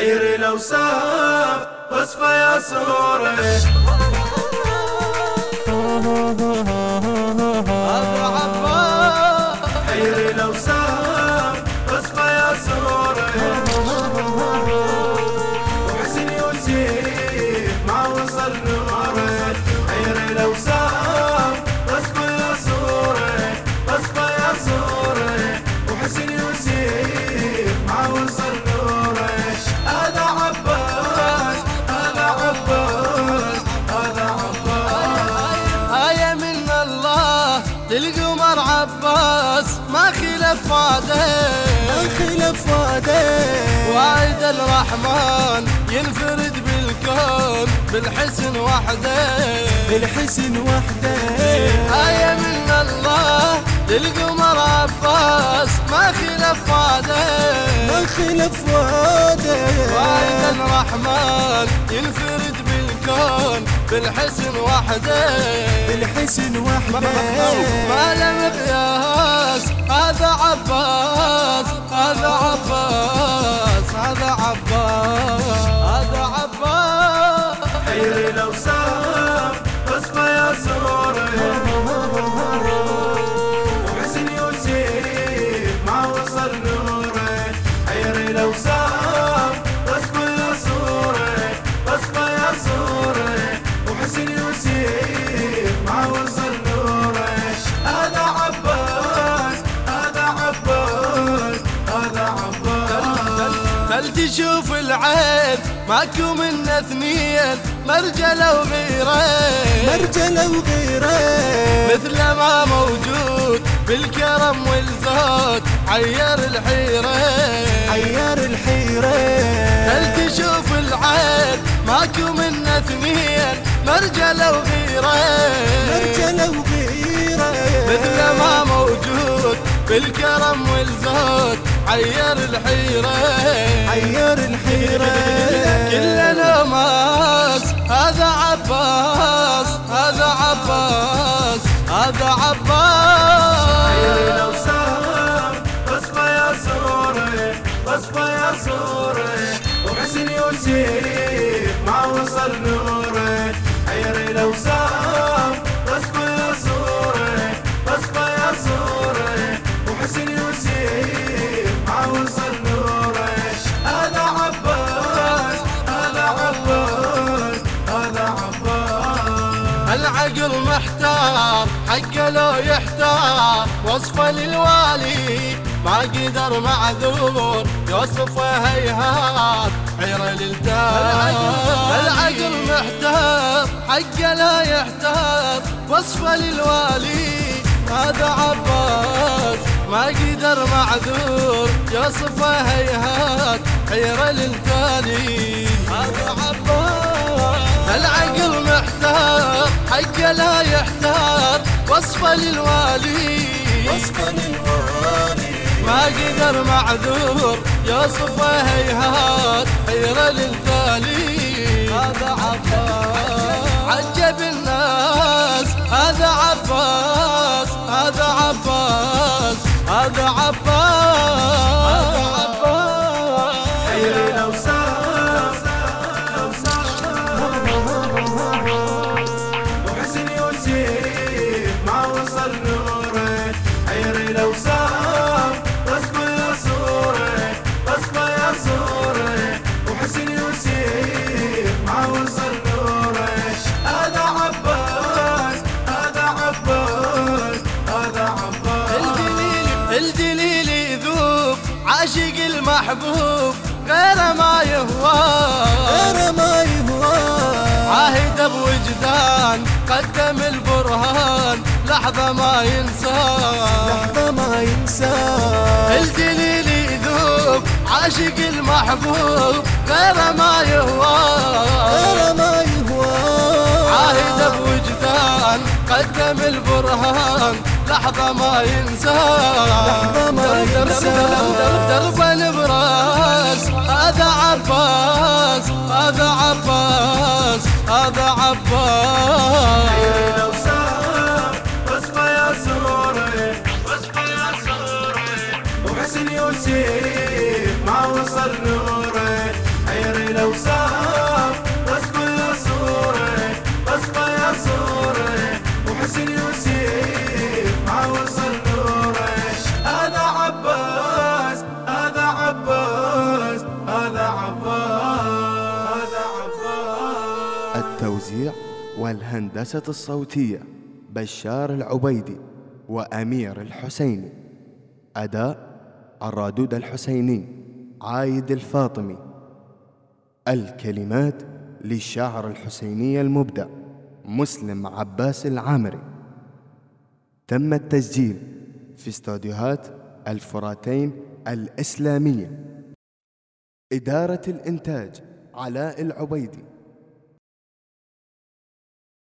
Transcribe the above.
حيري لو ساف وصفه يا لو ساف وصفه يا سروري عباس ما خلف وعده. ما خلف وعده. وعد الرحمن ينفرد بالكون بالحسن وحده. بالحسن وحده. آية من الله للقمر عباس. ما خلف وعده. ما خلف وعده. وعد الرحمن ينفرد بالكون بالحسن وحده؟ بالحسن وحده. ما لم قياس هذا عباس هذا عباس هذا عباس هذا تشوف العين ماكو من اثنين مرجله وغيرين مرجله وغيره مثل ما موجود بالكرم والزود عير الحيرة حيار الحيرة هل تشوف العين؟ ماكو من اثنين مرجله وغيرين مرجله وغيره مثل ما موجود بالكرم والزود عير الحيرة. حيار الحيرة. كلنا ماس هذا عباس هذا عباس هذا عباس. لو سام وصفه يا سوري وصفه يا سوري وحسن يوسف ما وصل نوري محتار حقه لو يحتار. وصفه للوالي ما قدر معذور. يوصفه هيهات حيرة للتار العقل محتار حقه لا يحتار. وصفه للوالي هذا عباس. ما قدر معذور. يوصفه هيهات حيرة للتالي هذا عباس. لا يحتار وصفه للوالي. وصفا للوالي. ما قدر معذور يوصفه هيهات حيرة للتالي هذا عباس. عجب الناس هذا عباس هذا عباس هذا عباس. عاشق المحبوب غير ما يهوى. غير ما يهوى. عاهد بوجدان قدم البرهان لحظة ما ينسى. لحظة ما ينسى. الجليل يذوب عاشق المحبوب غير ما يهوى غير ما يهوى عاهد بوجدان قدم البرهان لحظة ما ينسى لحظة ما ينسى. درب البراس هذا عباس هذا عباس هذا عباس لو صار. يا صوري يا صوري وحسن يوسف مع نوري هذا عباس هذا عباس هذا عباس هذا عباس. التوزيع والهندسة الصوتية بشار العبيدي وأمير الحسيني. أداء الرادود الحسيني عايد الفاطمي. الكلمات للشاعر الحسيني المبدع مسلم عباس العامري. تم التسجيل في استوديوهات الفراتين الإسلامية. إدارة الإنتاج علاء العبيدي.